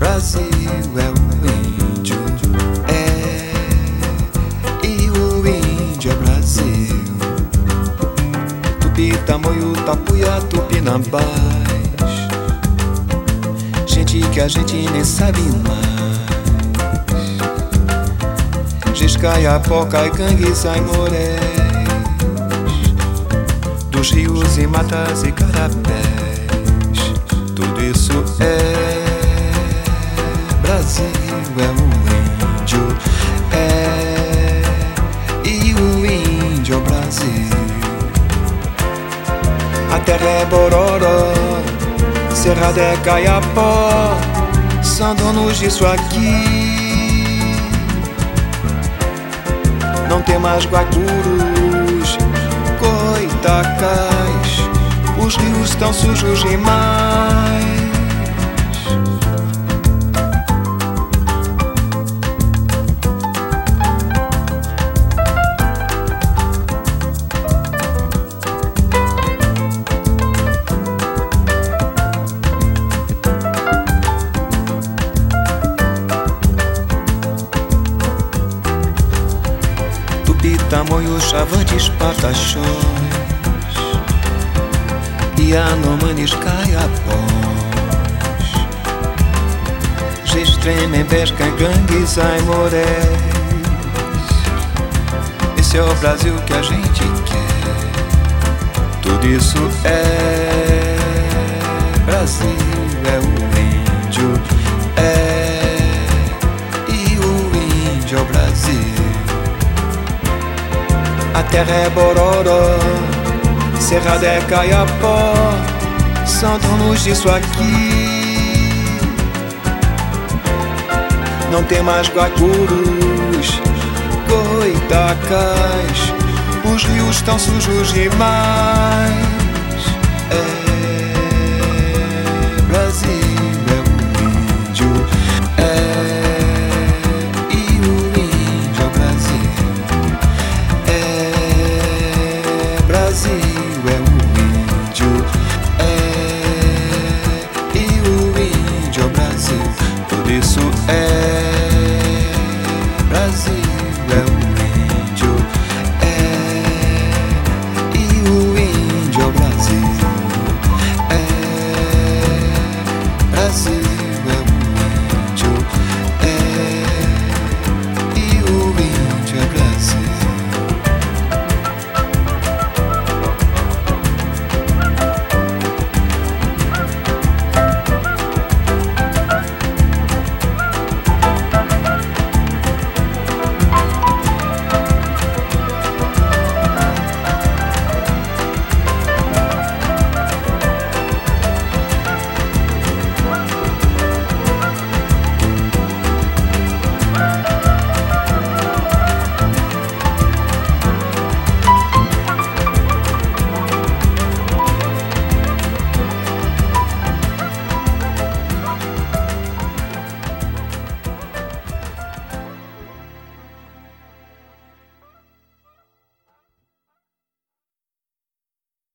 Brasil é o índio, é, e o índio é Brasil. Tupi, tamoio, tapuia, tupinambás, gente que a gente nem sabe mais. Giscaia, poca e cangues, aimorés, dos rios e matas e carapés, tudo isso é. Brasil, é o índio. É e o índio é o Brasil. A terra é Bororó, Cerrado é Caiapó, são donos disso aqui. Não tem mais guacurus, coitacais, os rios estão sujos demais. Tupi, Tamoios, Chavantes, Pataxões e Anomanes, Caiapós Gestremem, Pescam, Gangues, Aimorés Esse é o Brasil que a gente quer Tudo isso é Brasil, é o índio terra é Bororó, Cerrado é Caiapó, donos disso aqui. Não tem mais guacurus, goitacás, os rios estão sujos demais. and